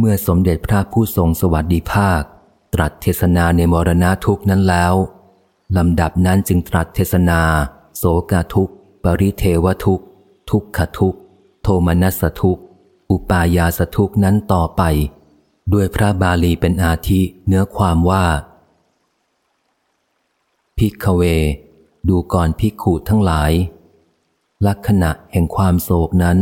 เมื่อสมเด็จพระผู้ทรงสวัสดิภาค ตรัสเทศนาในมรณะทุกนั้นแล้วลำดับนั้นจึงตรัสเทศนา โสกทุกปริเทวทุกทุกขทุกโทมนัสทุกอุปายาสทุกนั้นต่อไป ด้วยพระบาลีเป็นอาทิเนื้อความว่า พิกเว ดูก่อนพิกขูทั้งหลาย ลักษณะแห่งความโศกนั้น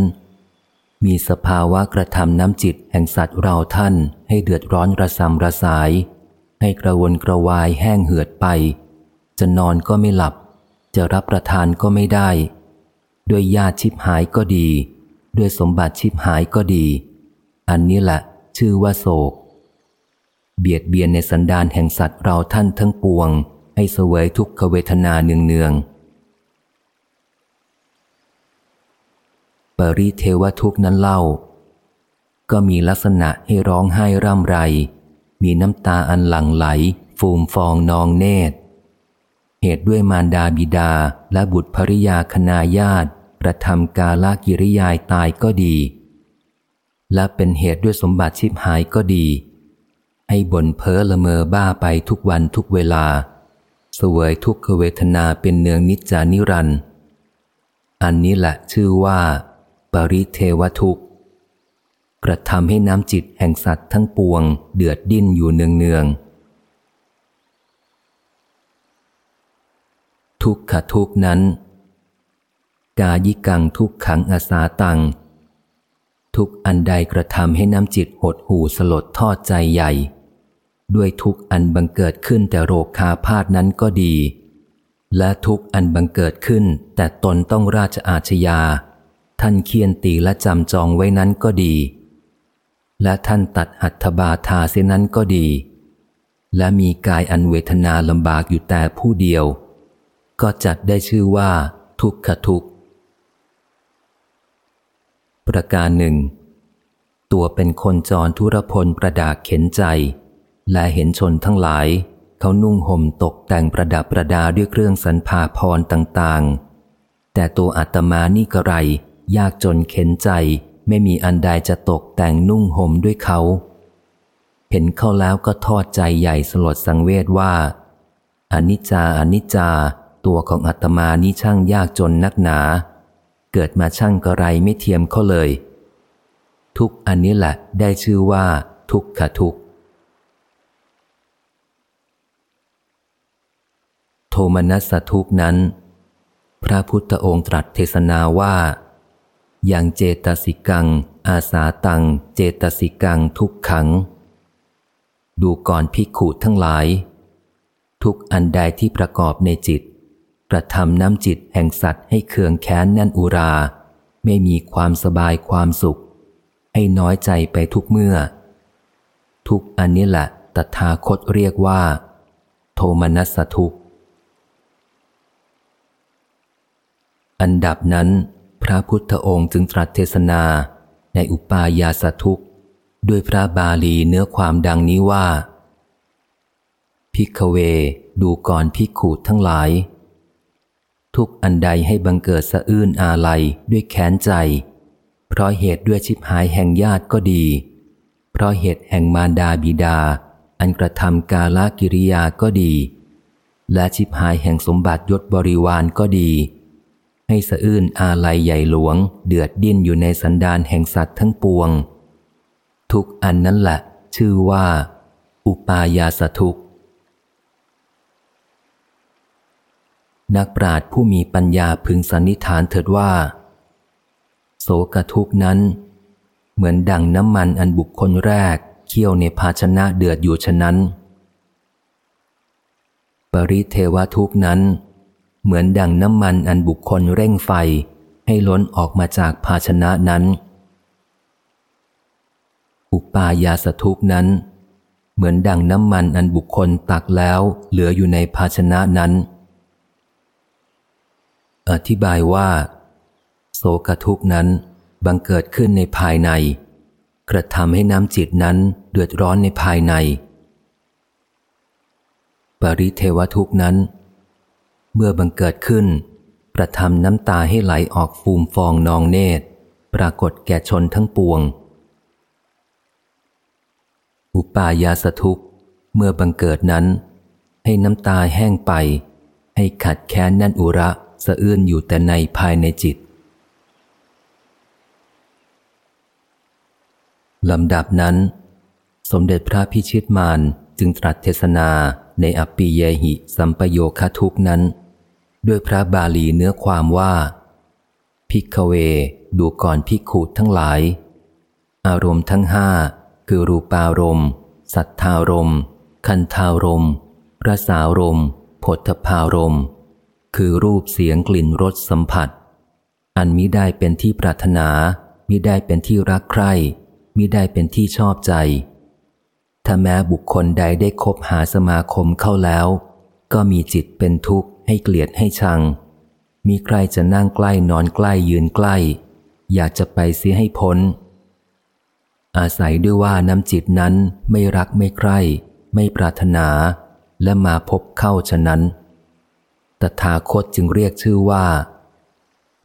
มีสภาวะกระทำน้ำจิตแห่งสัตว์เราท่านให้เดือดร้อนระสำระสาย ให้กระวนกระวายแห้งเหือดไป จะนอนก็ไม่หลับ จะรับประทานก็ไม่ได้ ด้วยญาติชิบหายก็ดี ด้วยสมบัติชิบหายก็ดี อันนี้แหละชื่อว่าโศก เบียดเบียนในสันดานแห่งสัตว์เราท่านทั้งปวง ให้เสวยทุกขเวทนาเนืองๆ ปริเทวทุกนั้นเล่า ก็มีลักษณะให้ร้องไห้ร่ำไร มีน้ำตาอันหลั่งไหล ฟูมฟองนองเนตร เหตุด้วยมารดาบิดาและบุตรภริยาคณาญาติกระทำกาลกิริยายตายก็ดี และเป็นเหตุด้วยสมบัติชิบหายก็ดี ให้บ่นเพ้อละเมอบ้าไปทุกวันทุกเวลาสวยทุกขเวทนาเป็นเนืองนิจจานิรันด์อันนี้แหละชื่อว่า ปริเทวทุกกระทำให้น้ำจิตแห่งสัตว์ทั้งปวง เดือดดิ้นอยู่เนืองเนืองทุกขทุกนั้น กายิกังทุกขังอาสาตัง ทุกอันใดกระทำให้น้ำจิตหดหูสลดทอดใจใหญ่ ด้วยทุกอันบังเกิดขึ้นแต่โรคคาพาดนั้นก็ดี และทุกอันบังเกิดขึ้นแต่ตนต้องราชอาชญา ท่านเคียนตีและจำจองไว้นั้นก็ดี และท่านตัดอัฐบาทาเสียนั้นก็ดี และมีกายอันเวทนาลำบากอยู่แต่ผู้เดียว ก็จัดได้ชื่อว่า ทุกขทุกขประการหนึ่ง ตัวเป็นคนจรทุรพลประดาเข็นใจ และเห็นชนทั้งหลาย เขานุ่งห่มตกแต่งประดับประดาด้วยเครื่องสรรพาพรต่าง ๆ แต่ตัวอาตมานี่กระไร ยากจนเข็นใจไม่มีอันใดจะตกแต่งนุ่งห่มด้วยเขา เห็นเขาแล้วก็ทอดใจใหญ่สลดสังเวชว่าอนิจจาอนิจจา ตัวของอาตมานี่ช่างยากจนนักหนา เกิดมาช่างกระไรไม่เทียมเขาเลย ทุกอันนี้แหละได้ชื่อว่า ทุกขทุกโทมนัสทุกนั้น พระพุทธองค์ตรัสเทศนาว่า อย่างเจตสิกัง อาสาตัง เจตสิกังทุกขัง ดูก่อนพิกขูทั้งหลาย ทุกอันใดที่ประกอบในจิต กระทำน้ำจิตแห่งสัตว์ให้เคืองแค้นแน่นอุรา ไม่มีความสบายความสุข ให้น้อยใจไปทุกเมื่อ ทุกอันนี้แหละตถาคตเรียกว่า โทมนัสทุกอันดับนั้น พระพุทธองค์จึงตรัสเทศนาในอุปายาสทุกด้วยพระบาลีเนื้อความดังนี้ว่า พิกเว ดูก่อนพิกขูดทั้งหลาย ทุกอันใดให้บังเกิดสะอื้นอาลัยด้วยแค้นใจ เพราะเหตุด้วยชิบหายแห่งญาติก็ดี เพราะเหตุแห่งมารดาบิดา อันกระทำกาลกิริยาก็ดี และชิบหายแห่งสมบัติยศบริวารก็ดี ให้สะอื้นอาลัยใหญ่หลวง เดือดดิ้นอยู่ในสันดานแห่งสัตว์ทั้งปวง ทุกอันนั้นแหละ ชื่อว่า อุปายาสทุกนักปราชญ์ผู้มีปัญญาพึงสันนิฐานเถิดว่า โสกทุกนั้น เหมือนดังน้ำมันอันบุคคลแรกเคี่ยวในภาชนะเดือดอยู่ฉะนั้น ปริเทวทุกนั้น เหมือนดังน้ำมันอันบุคคลเร่งไฟ ให้ล้นออกมาจากภาชนะนั้น อุปายาสทุกนั้น เหมือนดังน้ำมันอันบุคคลตักแล้วเหลืออยู่ในภาชนะนั้น อธิบายว่า โสกทุกนั้นบังเกิดขึ้นในภายใน กระทำให้น้ำจิตนั้นเดือดร้อนในภายใน ปริเทวทุกนั้น เมื่อบังเกิดขึ้นกระทำน้ำตาให้ไหลออกฟูมฟองนองเนตร ปรากฏแก่ชนทั้งปวง อุปายาสทุกเมื่อบังเกิดนั้น ให้น้ำตาแห้งไป ให้ขัดแค้นแน่นอุระสะอื้นอยู่แต่ในภายในจิตลำดับนั้น สมเด็จพระพิชิตมารจึงตรัสเทศนาในอปิเยหิสัมปโยคทุกนั้น ด้วยพระบาลีเนื้อความว่า พิกเว ดูก่อนพิขุทั้งหลาย อารมณ์ทั้งห้าคือรูปารมณ์สัทธารมณ์คันธารมณ์รสารมณ์ผลพารมณ์คือรูปเสียงกลิ่นรสสัมผัส อันมิได้เป็นที่ปรารถนา มิได้เป็นที่รักใคร่มิได้เป็นที่ชอบใจ ถ้าแม้บุคคลใดได้คบหาสมาคมเข้าแล้ว ก็มีจิตเป็นทุกข์ ให้เกลียดให้ชัง มีใครจะนั่งใกล้นอนใกล้ยืนใกล้ อยากจะไปเสียให้พ้น อาศัยด้วยว่าน้ำจิตนั้นไม่รักไม่ใคร่ไม่ปรารถนา และมาพบเข้าฉะนั้น ตถาคตจึงเรียกชื่อว่า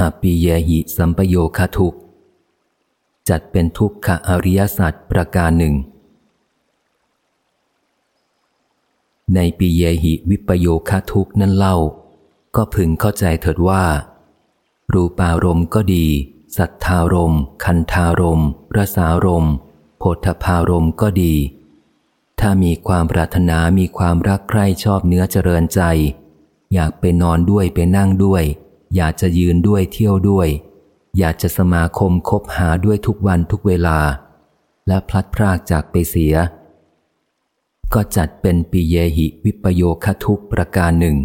อปิเยหิสัมปโยคทุกจัดเป็นทุกขอริยสัจประการหนึ่ง ในปีเยหิวิปโยคทุกนั้นเล่า ก็พึงเข้าใจเถิดว่า รูปารมณ์ก็ดี สัทธารมคันธารมรสารมโพธพารมก็ดี ถ้ามีความปรารถนามีความรักใคร่ชอบเนื้อเจริญใจ อยากไปนอนด้วยไปนั่งด้วย อยากจะยืนด้วยเที่ยวด้วย อยากจะสมาคมคบหาด้วยทุกวันทุกเวลา และพลัดพรากจากไปเสีย ก็จัดเป็นปีเยหิวิปโยคทุกประการหนึ่ง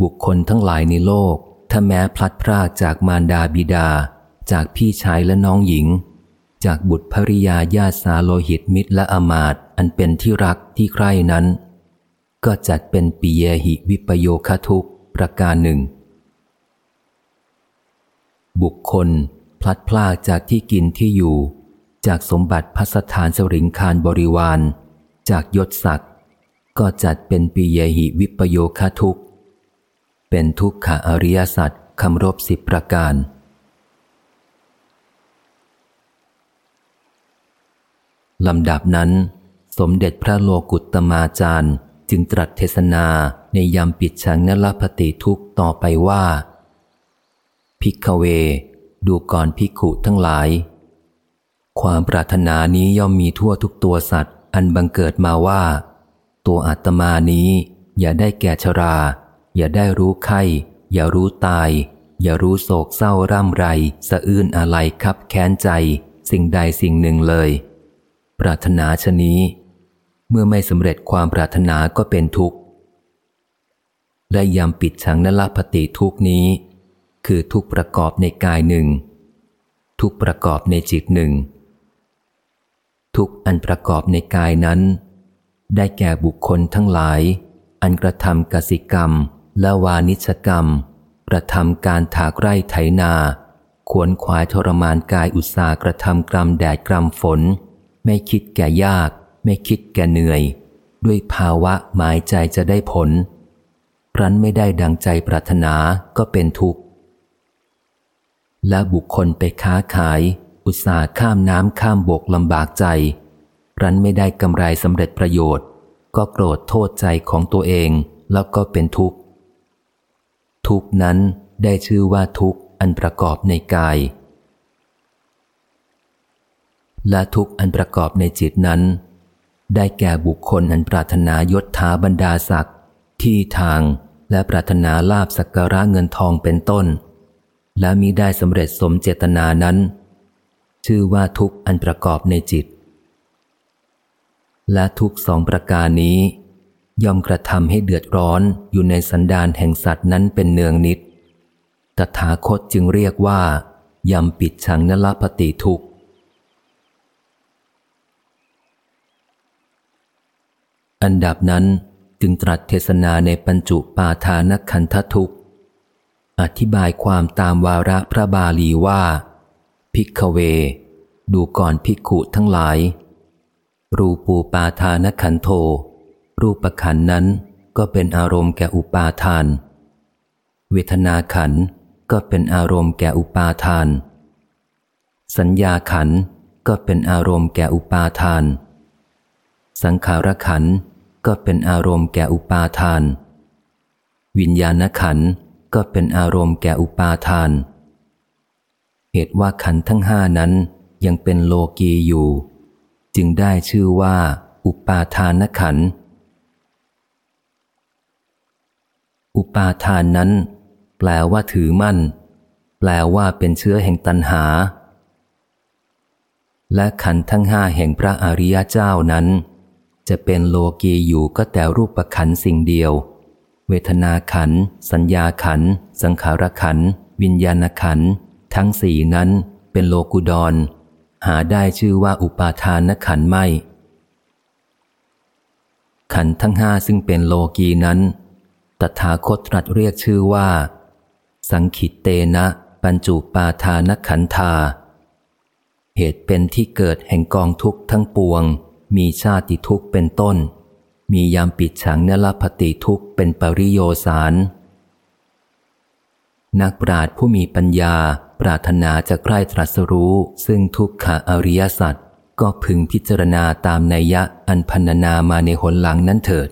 บุคคลทั้งหลายในโลก ถ้าแม้พลัดพรากจากมารดาบิดา จากพี่ชายและน้องหญิง จากบุตรภริยาญาติสาโลหิตมิตรและอมาตอันเป็นที่รักที่ใคร่นั้น ก็จัดเป็นปีเยหิวิปโยคทุกประการหนึ่ง บุคคลพลัดพรากจากที่กินที่อยู่ จากสมบัติพัสถานสริงคารบริวาร จากยศศักดิ์ก็จัดเป็นปีเยหิวิปโยคทุกเป็นทุกขอริยสัจคำรบสิบประการ ลำดับนั้น สมเด็จพระโลกุตมาจารย์จึงตรัสเทศนาในยามปิดชังนลปฏิทุกต่อไปว่า พิกเว ดูก่อนพิกุทั้งหลาย ความปรารถนานี้ย่อมมีทั่วทุกตัวสัตว์ อันบังเกิดมาว่า ตัวอาตมานี้ อย่าได้แก่ชรา อย่าได้รู้ไข้ อย่ารู้ตาย อย่ารู้โศกเศร้าร่ำไรสะอื้นอะไรคับแค้นใจ สิ่งใดสิ่งหนึ่งเลย ปรารถนาชนี้ เมื่อไม่สำเร็จความปรารถนาก็เป็นทุกข์ และยำปิดฉังนลปฏิทุกนี้ คือทุกประกอบในกายหนึ่ง ทุกประกอบในจิตหนึ่ง ทุกอันประกอบในกายนั้น ได้แก่บุคคลทั้งหลาย อันกระทำกสิกรรม และวานิชกรรม กระทำการถากไร่ไถนา ขวนขวายทรมานกายอุตสาหกระทำกรรมแดดกรรมฝน ไม่คิดแก่ยาก ไม่คิดแก่เหนื่อย ด้วยภาวะหมายใจจะได้ผลรั้นไม่ได้ดังใจปรารถนาก็เป็นทุกข์ และบุคคลไปค้าขาย อุตสาห์ข้ามน้ำข้ามบกลำบากใจ รันไม่ได้กำไรสำเร็จประโยชน์ ก็โกรธโทษใจของตัวเองแล้วก็เป็นทุกข์ ทุกนั้นได้ชื่อว่าทุกข์อันประกอบในกาย และทุกข์อันประกอบในจิตนั้น ได้แก่บุคคลอันปรารถนายศถาบรรดาศักดิ์ที่ทางและปรารถนาลาบสักการะเงินทองเป็นต้น และมิได้สำเร็จสมเจตนานั้น ชื่อว่าทุกข์อันประกอบในจิต และทุกสองประการนี้ ย่อมกระทำให้เดือดร้อนอยู่ในสันดานแห่งสัตว์นั้นเป็นเนืองนิด ตถาคตจึงเรียกว่ายำปิดชังนลปฏิทุกอันดับนั้นจึงตรัสเทศนาในปัญจุปาทานคันททุกอธิบายความตามวาระพระบาลีว่า พิกเว ดูก่อนพิกขุทั้งหลาย รูปูปาทานขันโท รูปขันนั้นก็เป็นอารมณ์แก่อุปาทาน เวทนาขันก็เป็นอารมณ์แก่อุปาทาน สัญญาขันก็เป็นอารมณ์แก่อุปาทาน สังขารขันก็เป็นอารมณ์แก่อุปาทาน วิญญาณขันก็เป็นอารมณ์แก่อุปาทาน เหตุว่าขันทั้งห้านั้นยังเป็นโลกีอยู่ จึงได้ชื่อว่า อุปาทานขัน อุปาทานนั้น แปลว่าถือมั่น แปลว่าเป็นเชื้อแห่งตัณหา และขันทั้งห้าแห่งพระอริยเจ้านั้น จะเป็นโลกีอยู่ก็แต่รูปขันสิ่งเดียว เวทนาขัน สัญญาขัน สังขารขัน วิญญาณขัน ทั้งสี่นั้นเป็นโลกุดร หาได้ชื่อว่าอุปาทานขันไม่ ขันทั้งห้าซึ่งเป็นโลกีนั้น ตถาคตตรัสเรียกชื่อว่า สังขิตเตนะปัญจุปาทานขันธา เหตุเป็นที่เกิดแห่งกองทุกข์ทั้งปวง มีชาติทุกข์เป็นต้น มียามปิดฉังเนลพติทุกข์เป็นปริโยสารนักปราชญ์ผู้มีปัญญา ปรารถนาจะใกล้ตรัสรู้ ซึ่งทุกขะอริยสัจก็พึงพิจารณาตามนัยยะอันพันนามาในหนหลังนั้นเถิด